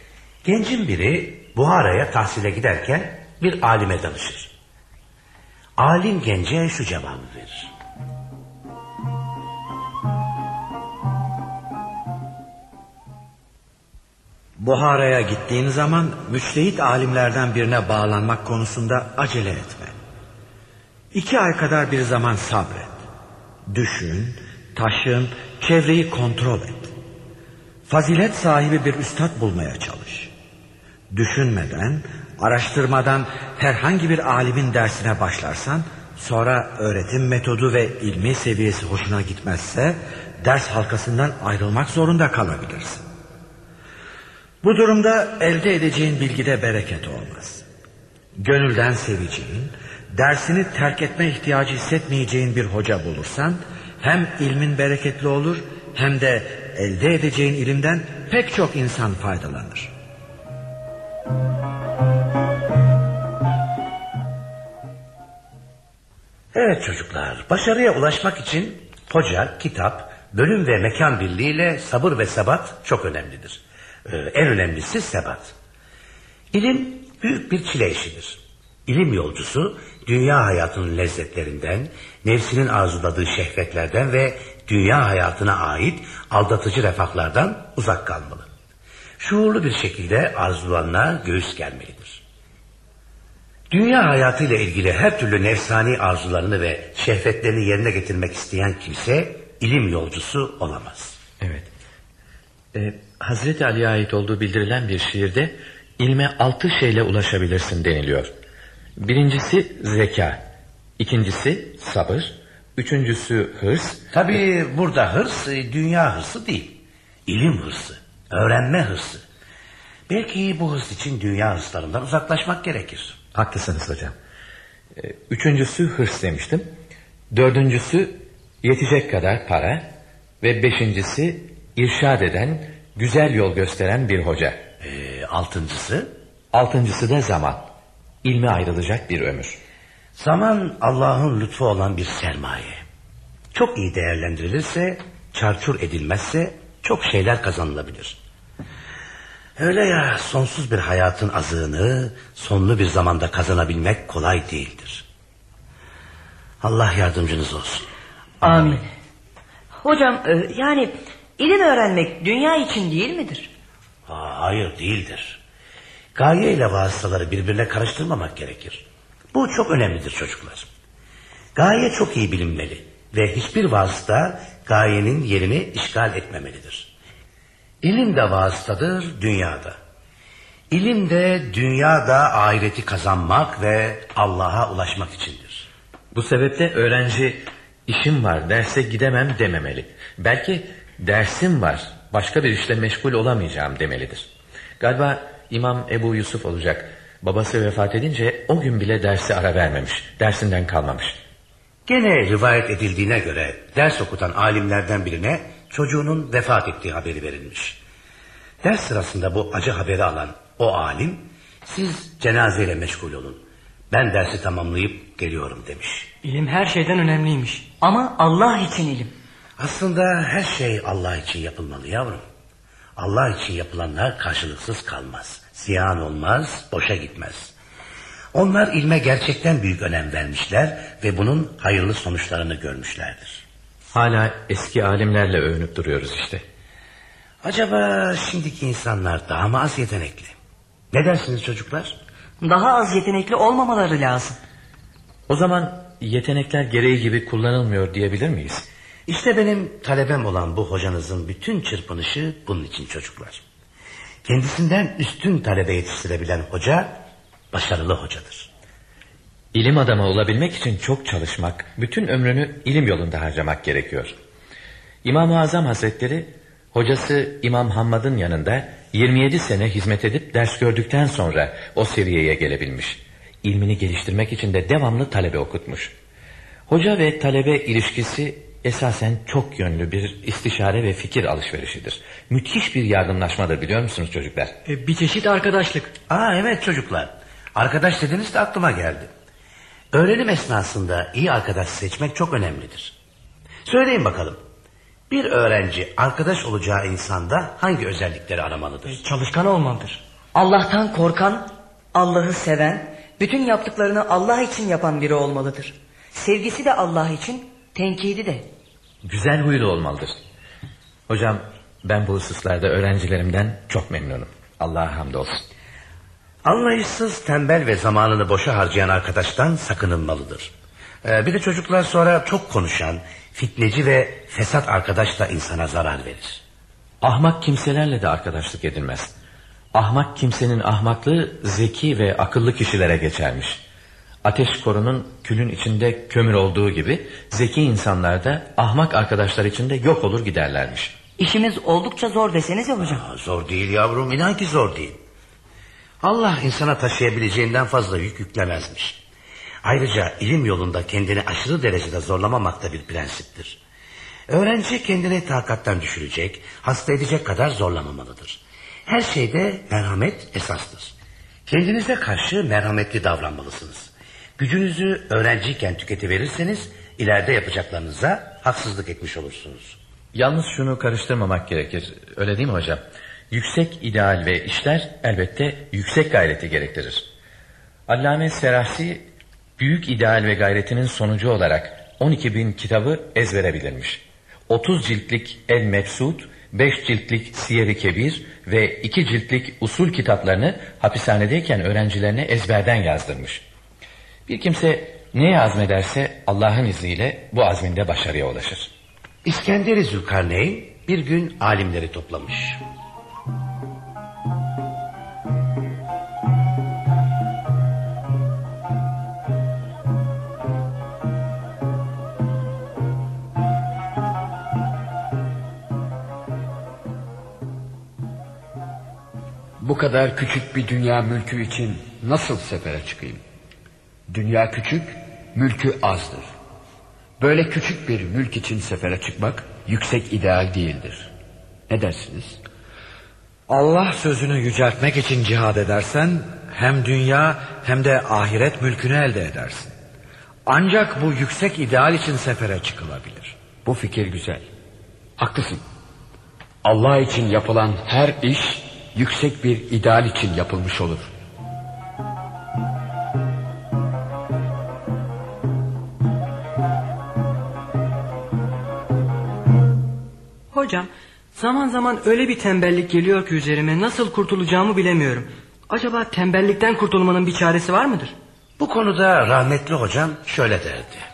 Gencin biri Buhara'ya tahsile giderken bir alime danışır. Alim gence şu cevabı verir. Buhara'ya gittiğin zaman müçtehit alimlerden birine bağlanmak konusunda acele etme. İki ay kadar bir zaman sabret. Düşün, taşın, çevreyi kontrol et. Fazilet sahibi bir üstad bulmaya çalış. Düşünmeden, araştırmadan herhangi bir alimin dersine başlarsan... ...sonra öğretim metodu ve ilmi seviyesi hoşuna gitmezse... ...ders halkasından ayrılmak zorunda kalabilirsin. Bu durumda elde edeceğin bilgide bereket olmaz. Gönülden seveceğin, dersini terk etme ihtiyacı hissetmeyeceğin bir hoca bulursan, Hem ilmin bereketli olur hem de elde edeceğin ilimden pek çok insan faydalanır. Evet çocuklar, başarıya ulaşmak için hoca, kitap, bölüm ve mekan birliğiyle sabır ve sebat çok önemlidir. Ee, en önemlisi sebat. İlim büyük bir çile işidir. İlim yolcusu dünya hayatının lezzetlerinden, nefsinin arzuladığı şehvetlerden ve dünya hayatına ait aldatıcı refahlardan uzak kalmalı. Şuurlu bir şekilde arzulanana göğüs gelmelidir. Dünya hayatıyla ilgili her türlü nefsani arzularını ve şehvetlerini yerine getirmek isteyen kimse ilim yolcusu olamaz. Evet. Ee, Hazreti Ali'ye ait olduğu bildirilen bir şiirde ilme altı şeyle ulaşabilirsin deniliyor. Birincisi zeka, ikincisi sabır, üçüncüsü hırs. Tabi burada hırs e, dünya hırsı değil. İlim hırsı, öğrenme hırsı. Belki bu hırs için dünya hırslarından uzaklaşmak gerekir. Haklısınız hocam. Ee, Üçüncüsü hırs demiştim. Dördüncüsü yetecek kadar para. Ve beşincisi irşad eden, güzel yol gösteren bir hoca. Ee, altıncısı? Altıncısı da zaman. İlme ayrılacak bir ömür. Zaman Allah'ın lütfu olan bir sermaye. Çok iyi değerlendirilirse, çarçur edilmezse çok şeyler kazanılabilir. Öyle ya sonsuz bir hayatın azığını sonlu bir zamanda kazanabilmek kolay değildir. Allah yardımcınız olsun. Amin. Hocam e, yani ilim öğrenmek dünya için değil midir? Ha, hayır değildir. Gaye ile vasıtaları birbirine karıştırmamak gerekir. Bu çok önemlidir çocuklar. Gaye çok iyi bilinmeli ve hiçbir vasıta gayenin yerini işgal etmemelidir. İlim de vasıtadır dünyada. İlim de dünyada ahireti kazanmak ve Allah'a ulaşmak içindir. Bu sebeple öğrenci işim var derse gidemem dememeli. Belki dersim var başka bir işle meşgul olamayacağım demelidir. Galiba İmam Ebu Yusuf olacak. Babası vefat edince o gün bile dersi ara vermemiş. Dersinden kalmamış. Gene rivayet edildiğine göre ders okutan alimlerden birine çocuğunun vefat ettiği haberi verilmiş. Ders sırasında bu acı haberi alan o alim siz cenazeyle meşgul olun. Ben dersi tamamlayıp geliyorum demiş. İlim her şeyden önemliymiş. Ama Allah için ilim. Aslında her şey Allah için yapılmalı yavrum. Allah için yapılanlar karşılıksız kalmaz. Ziyan olmaz, boşa gitmez. Onlar ilme gerçekten büyük önem vermişler ve bunun hayırlı sonuçlarını görmüşlerdir. Hala eski alimlerle övünüp duruyoruz işte. Acaba şimdiki insanlar daha mı az yetenekli? Ne dersiniz çocuklar? Daha az yetenekli olmamaları lazım. O zaman yetenekler gereği gibi kullanılmıyor diyebilir miyiz? İşte benim talebem olan bu hocanızın bütün çırpınışı bunun için çocuklar. Kendisinden üstün talebe yetiştirebilen hoca başarılı hocadır. İlim adamı olabilmek için çok çalışmak, bütün ömrünü ilim yolunda harcamak gerekiyor. İmam-ı Azam Hazretleri, hocası İmam Hammad'ın yanında 27 sene hizmet edip ders gördükten sonra o seviyeye gelebilmiş. İlmini geliştirmek için de devamlı talebe okutmuş. Hoca ve talebe ilişkisi esasen çok yönlü bir istişare ve fikir alışverişidir. Müthiş bir yardımlaşmadır biliyor musunuz çocuklar? E, bir çeşit arkadaşlık. Aa evet çocuklar. Arkadaş dediniz de aklıma geldi. Öğrenim esnasında iyi arkadaş seçmek çok önemlidir. Söyleyin bakalım. Bir öğrenci arkadaş olacağı insanda hangi özellikleri aramalıdır? E, çalışkan olmalıdır. Allah'tan korkan, Allah'ı seven, bütün yaptıklarını Allah için yapan biri olmalıdır. Sevgisi de Allah için, tenkidi de. Güzel huylu olmalıdır. Hocam ben bu hususlarda öğrencilerimden çok memnunum. Allah'a hamdolsun. Anlayışsız, tembel ve zamanını boşa harcayan arkadaştan sakınılmalıdır. Ee, bir de çocuklar sonra çok konuşan, fitneci ve fesat arkadaş da insana zarar verir. Ahmak kimselerle de arkadaşlık edilmez. Ahmak kimsenin ahmaklığı zeki ve akıllı kişilere geçermiş. Ateş korunun külün içinde kömür olduğu gibi zeki insanlar da ahmak arkadaşlar içinde yok olur giderlermiş. İşimiz oldukça zor desenize hocam. Aa, zor değil yavrum, inan ki zor değil. Allah insana taşıyabileceğinden fazla yük yüklemezmiş. Ayrıca ilim yolunda kendini aşırı derecede zorlamamak da bir prensiptir. Öğrenci kendini takattan düşürecek, hasta edecek kadar zorlamamalıdır. Her şeyde merhamet esastır. Kendinize karşı merhametli davranmalısınız. Gücünüzü öğrenciyken tüketiverirseniz ileride yapacaklarınıza haksızlık etmiş olursunuz. Yalnız şunu karıştırmamak gerekir. Öyle değil mi hocam? Yüksek ideal ve işler elbette yüksek gayreti gerektirir. Allame Serahsi büyük ideal ve gayretinin sonucu olarak 12 bin kitabı ezbere bilirmiş. 30 ciltlik El Mebsut, 5 ciltlik Siyer-i Kebir ve 2 ciltlik usul kitaplarını hapishanedeyken öğrencilerine ezberden yazdırmış. Bir kimse neye azmederse Allah'ın izniyle bu azminde başarıya ulaşır. İskender-i Zülkarneyn bir gün alimleri toplamış. Kadar küçük bir dünya mülkü için nasıl sefere çıkayım? Dünya küçük, mülkü azdır. Böyle küçük bir mülk için sefere çıkmak yüksek ideal değildir. Ne dersiniz? Allah sözünü yüceltmek için cihad edersen hem dünya hem de ahiret mülkünü elde edersin. Ancak bu yüksek ideal için sefere çıkılabilir. Bu fikir güzel. Haklısın. Allah için yapılan her iş yüksek bir ideal için yapılmış olur. Hocam zaman zaman öyle bir tembellik geliyor ki üzerime nasıl kurtulacağımı bilemiyorum. Acaba tembellikten kurtulmanın bir çaresi var mıdır? Bu konuda rahmetli hocam şöyle derdi.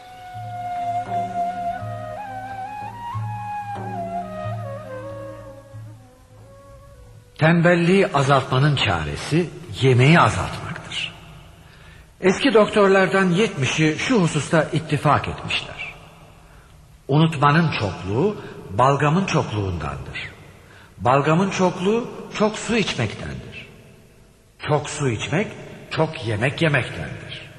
Tembelliği azaltmanın çaresi yemeği azaltmaktır. Eski doktorlardan yetmişi şu hususta ittifak etmişler. Unutmanın çokluğu balgamın çokluğundandır. Balgamın çokluğu çok su içmektendir. Çok su içmek çok yemek yemektendir.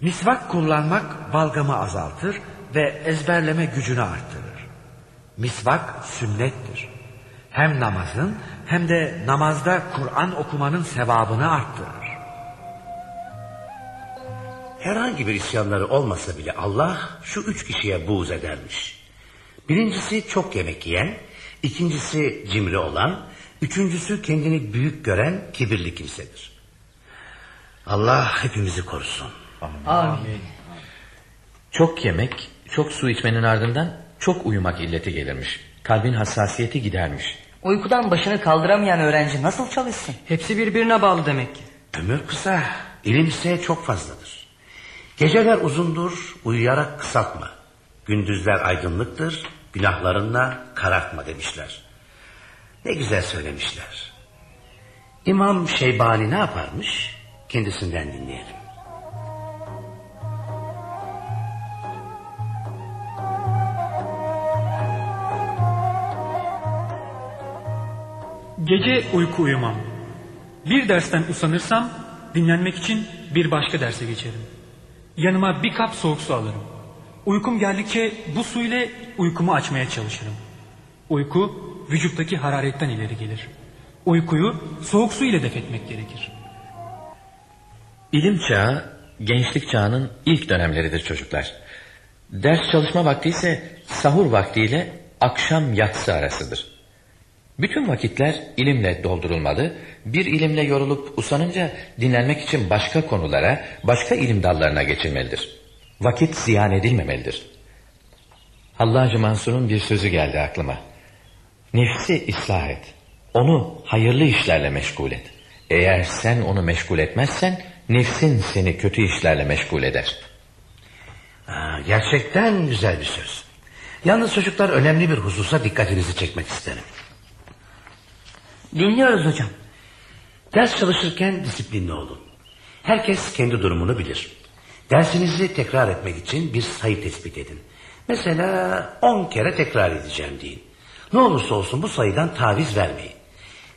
Misvak kullanmak balgamı azaltır ve ezberleme gücünü arttırır. Misvak sünnettir. Hem namazın hem de namazda Kur'an okumanın sevabını arttırır. Herhangi bir isyanları olmasa bile Allah şu üç kişiye buğz edermiş. Birincisi çok yemek yiyen, ikincisi cimri olan, üçüncüsü kendini büyük gören kibirli kimsedir. Allah hepimizi korusun. Amin. Çok yemek, çok su içmenin ardından çok uyumak illeti gelirmiş. Kalbin hassasiyeti gidermiş. Uykudan başını kaldıramayan öğrenci nasıl çalışsın? Hepsi birbirine bağlı demek ki. Ömür kısa, ilim ise çok fazladır. Geceler uzundur, uyuyarak kısaltma. Gündüzler aydınlıktır, günahlarınla karartma demişler. Ne güzel söylemişler. İmam Şeybani ne yaparmış? Kendisinden dinleyelim. Gece uyku uyumam. Bir dersten usanırsam dinlenmek için bir başka derse geçerim. Yanıma bir kap soğuk su alırım. Uykum geldikçe bu su ile uykumu açmaya çalışırım. Uyku vücuttaki hararetten ileri gelir. Uykuyu soğuk su ile def etmek gerekir. İlim çağı gençlik çağının ilk dönemleridir çocuklar. Ders çalışma vakti ise sahur vaktiyle akşam yatsı arasıdır. Bütün vakitler ilimle doldurulmalı, bir ilimle yorulup usanınca dinlenmek için başka konulara, başka ilim dallarına geçilmelidir. Vakit ziyan edilmemelidir. Hallacı Mansur'un bir sözü geldi aklıma. Nefsi ıslah et. Onu hayırlı işlerle meşgul et. Eğer sen onu meşgul etmezsen nefsin seni kötü işlerle meşgul eder. Aa, gerçekten güzel bir söz. Yalnız çocuklar önemli bir hususa dikkatinizi çekmek isterim. Dinliyoruz hocam. Ders çalışırken disiplinli olun. Herkes kendi durumunu bilir. Dersinizi tekrar etmek için bir sayı tespit edin. Mesela 10 kere tekrar edeceğim deyin. Ne olursa olsun bu sayıdan taviz vermeyin.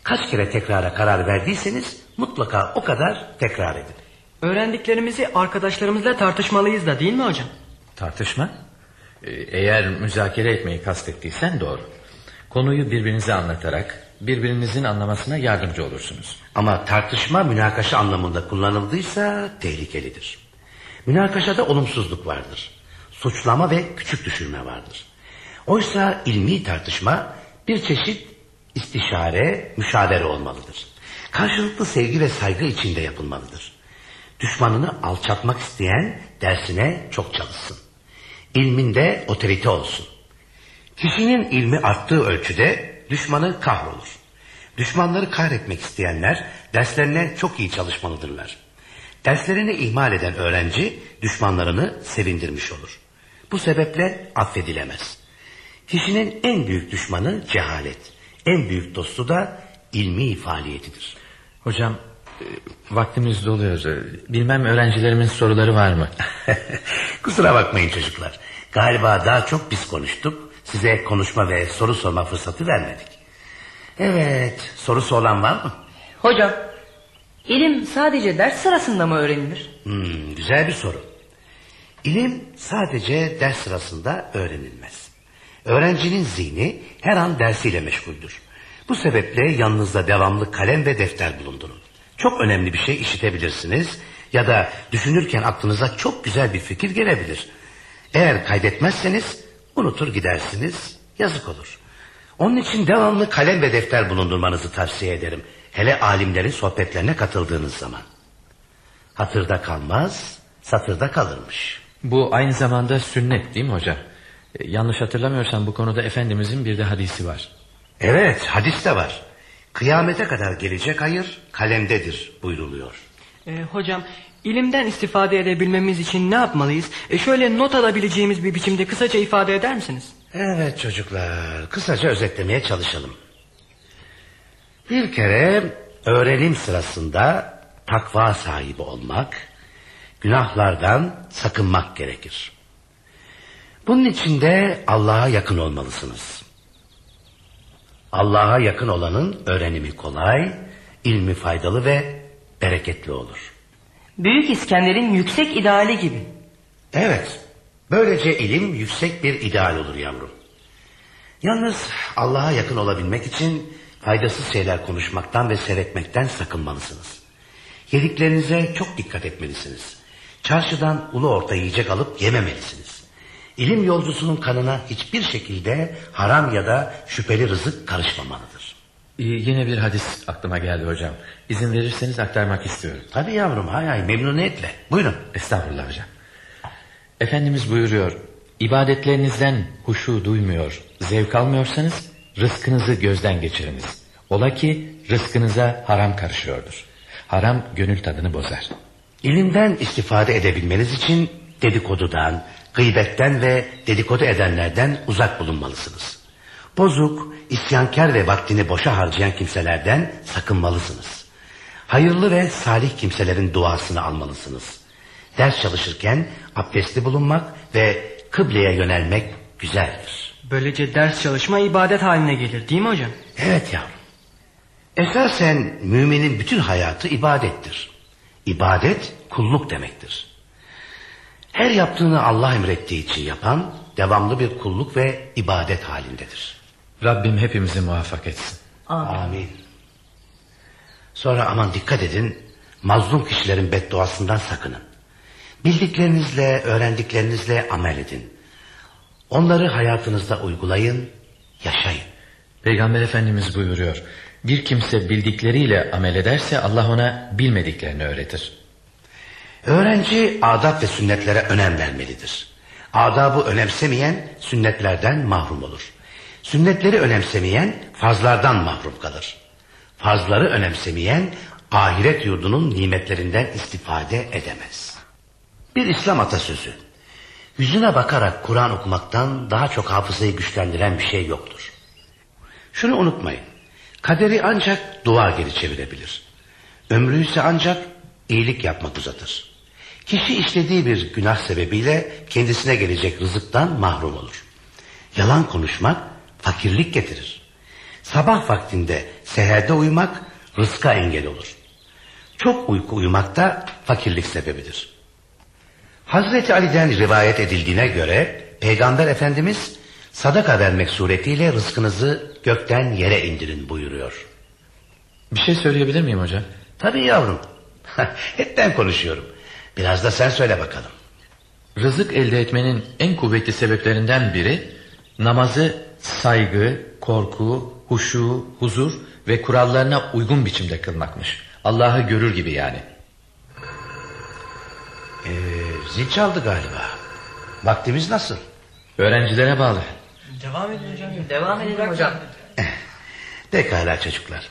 Kaç kere tekrara karar verdiyseniz mutlaka o kadar tekrar edin. Öğrendiklerimizi arkadaşlarımızla tartışmalıyız da değil mi hocam? Tartışma? Ee, Eğer müzakere etmeyi kastettiysen doğru. Konuyu birbirinize anlatarak birbirinizin anlamasına yardımcı olursunuz. Ama tartışma münakaşa anlamında kullanıldıysa tehlikelidir. Münakaşada olumsuzluk vardır. Suçlama ve küçük düşürme vardır. Oysa ilmi tartışma bir çeşit istişare, müşavere olmalıdır. Karşılıklı sevgi ve saygı içinde yapılmalıdır. Düşmanını alçaltmak isteyen dersine çok çalışsın. İlminde otorite olsun. Kişinin ilmi arttığı ölçüde düşmanı kahrolur. Düşmanları kahretmek isteyenler derslerine çok iyi çalışmalıdırlar. Derslerini ihmal eden öğrenci düşmanlarını sevindirmiş olur. Bu sebeple affedilemez. Kişinin en büyük düşmanı cehalet. En büyük dostu da ilmi faaliyetidir. Hocam e, vaktimiz doluyor. Bilmem öğrencilerimin soruları var mı? Kusura bakmayın çocuklar. Galiba daha çok biz konuştuk. Size konuşma ve soru sorma fırsatı vermedik. Evet, sorusu olan var mı? Hocam, ilim sadece ders sırasında mı öğrenilir? Hmm, güzel bir soru. İlim sadece ders sırasında öğrenilmez. Öğrencinin zihni her an dersiyle meşguldür. Bu sebeple yanınızda devamlı kalem ve defter bulundurun. Çok önemli bir şey işitebilirsiniz ya da düşünürken aklınıza çok güzel bir fikir gelebilir. Eğer kaydetmezseniz unutur gidersiniz, yazık olur. Onun için devamlı kalem ve defter bulundurmanızı tavsiye ederim. Hele alimlerin sohbetlerine katıldığınız zaman. Hatırda kalmaz, satırda kalırmış. Bu aynı zamanda sünnet değil mi hocam? Ee, Yanlış hatırlamıyorsam bu konuda Efendimizin bir de hadisi var. Evet, hadis de var. Kıyamete kadar gelecek hayır kalemdedir buyruluyor. Ee, hocam ilimden istifade edebilmemiz için ne yapmalıyız? E, şöyle not alabileceğimiz bir biçimde kısaca ifade eder misiniz? Evet çocuklar, kısaca özetlemeye çalışalım. Bir kere öğrenim sırasında takva sahibi olmak, günahlardan sakınmak gerekir. Bunun için de Allah'a yakın olmalısınız. Allah'a yakın olanın öğrenimi kolay, ilmi faydalı ve bereketli olur. Büyük İskender'in yüksek ideali gibi. Evet, böylece ilim yüksek bir ideal olur yavrum. Yalnız Allah'a yakın olabilmek için faydasız şeyler konuşmaktan ve seyretmekten sakınmalısınız. Yediklerinize çok dikkat etmelisiniz. Çarşıdan ulu orta yiyecek alıp yememelisiniz. İlim yolcusunun kanına hiçbir şekilde haram ya da şüpheli rızık karışmamalıdır. Ee, Yine bir hadis aklıma geldi hocam. İzin verirseniz aktarmak istiyorum. Tabii yavrum hay hay memnuniyetle. Buyurun. Estağfurullah hocam. Efendimiz buyuruyor. İbadetlerinizden huşu duymuyor, zevk almıyorsanız rızkınızı gözden geçiriniz. Ola ki rızkınıza haram karışıyordur. Haram gönül tadını bozar. İlimden istifade edebilmeniz için dedikodudan, gıybetten ve dedikodu edenlerden uzak bulunmalısınız. Bozuk, isyankar ve vaktini boşa harcayan kimselerden sakınmalısınız. Hayırlı ve salih kimselerin duasını almalısınız. Ders çalışırken abdestli bulunmak ve kıbleye yönelmek güzeldir. Böylece ders çalışma ibadet haline gelir değil mi hocam? Evet yavrum. Esasen müminin bütün hayatı ibadettir. İbadet kulluk demektir. Her yaptığını Allah emrettiği için yapan devamlı bir kulluk ve ibadet halindedir. Rabbim hepimizi muvaffak etsin. Amin. Sonra aman dikkat edin mazlum kişilerin bedduasından sakının. Bildiklerinizle, öğrendiklerinizle amel edin. Onları hayatınızda uygulayın, yaşayın. Peygamber Efendimiz buyuruyor. Bir kimse bildikleriyle amel ederse Allah ona bilmediklerini öğretir. Öğrenci adab ve sünnetlere önem vermelidir. Adabı önemsemeyen sünnetlerden mahrum olur. Sünnetleri önemsemeyen farzlardan mahrum kalır. Farzları önemsemeyen ahiret yurdunun nimetlerinden istifade edemez. Bir İslam atasözü. Yüzüne bakarak Kur'an okumaktan daha çok hafızayı güçlendiren bir şey yoktur. Şunu unutmayın. Kaderi ancak dua geri çevirebilir. Ömrü ise ancak iyilik yapmak uzatır. Kişi işlediği bir günah sebebiyle kendisine gelecek rızıktan mahrum olur. Yalan konuşmak fakirlik getirir. Sabah vaktinde seherde uyumak rızka engel olur. Çok uyku uyumak da fakirlik sebebidir. Hazreti Ali'den rivayet edildiğine göre Peygamber Efendimiz sadaka vermek suretiyle rızkınızı gökten yere indirin buyuruyor. Bir şey söyleyebilir miyim hocam? Tabii yavrum. Hep ben konuşuyorum. Biraz da sen söyle bakalım. Rızık elde etmenin en kuvvetli sebeplerinden biri namazı saygı, korku, huşu, huzur ve kurallarına uygun biçimde kılmakmış. Allah'ı görür gibi yani. Ee, zil çaldı galiba. Vaktimiz nasıl? Öğrencilere bağlı. Devam edin hocam. Devam edelim hocam. Pekala çocuklar.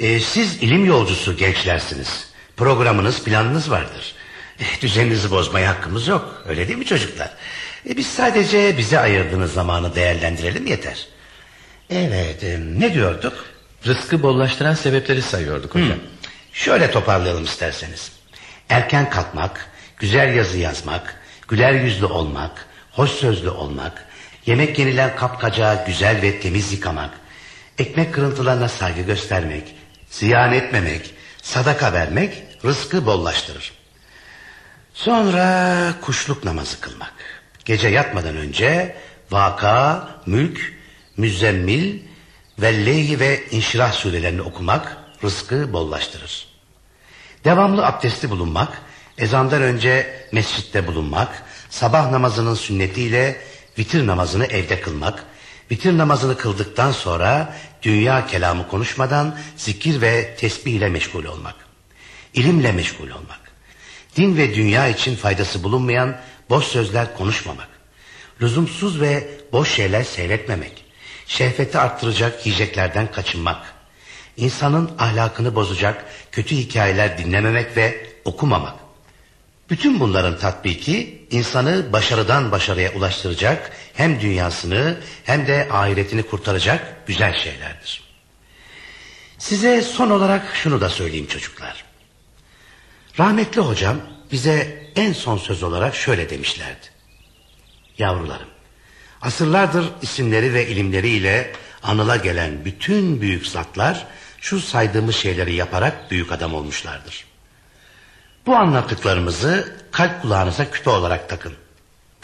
Ee, siz ilim yolcusu gençlersiniz. Programınız, planınız vardır. Eh, Düzeninizi bozmaya hakkımız yok. Öyle değil mi çocuklar? E, biz sadece bize ayırdığınız zamanı değerlendirelim yeter. Evet, e, ne diyorduk? Rızkı bollaştıran sebepleri sayıyorduk hocam. Şöyle toparlayalım isterseniz. Erken kalkmak, güzel yazı yazmak, güler yüzlü olmak, hoş sözlü olmak, yemek yenilen kapkacağı güzel ve temiz yıkamak, ekmek kırıntılarına saygı göstermek, ziyan etmemek, sadaka vermek rızkı bollaştırır. Sonra kuşluk namazı kılmak. Gece yatmadan önce Vaka, Mülk, Müzzemmil, Vellehi ve İnşirah surelerini okumak rızkı bollaştırır. Devamlı abdestli bulunmak, ezandan önce mescitte bulunmak, sabah namazının sünnetiyle vitir namazını evde kılmak, vitir namazını kıldıktan sonra dünya kelamı konuşmadan zikir ve tesbih ile meşgul olmak, ilimle meşgul olmak, din ve dünya için faydası bulunmayan boş sözler konuşmamak, lüzumsuz ve boş şeyler seyretmemek, şehveti arttıracak yiyeceklerden kaçınmak, insanın ahlakını bozacak kötü hikayeler dinlememek ve okumamak. Bütün bunların tatbiki insanı başarıdan başarıya ulaştıracak hem dünyasını hem de ahiretini kurtaracak güzel şeylerdir. Size son olarak şunu da söyleyeyim çocuklar. Rahmetli hocam bize en son söz olarak şöyle demişlerdi. Yavrularım, asırlardır isimleri ve ilimleriyle anıla gelen bütün büyük zatlar şu saydığımız şeyleri yaparak büyük adam olmuşlardır. Bu anlattıklarımızı kalp kulağınıza küpe olarak takın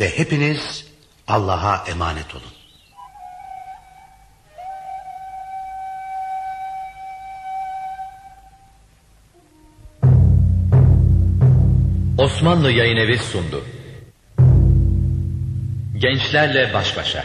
ve hepiniz Allah'a emanet olun. Osmanlı Yayın sundu. Gençlerle baş başa.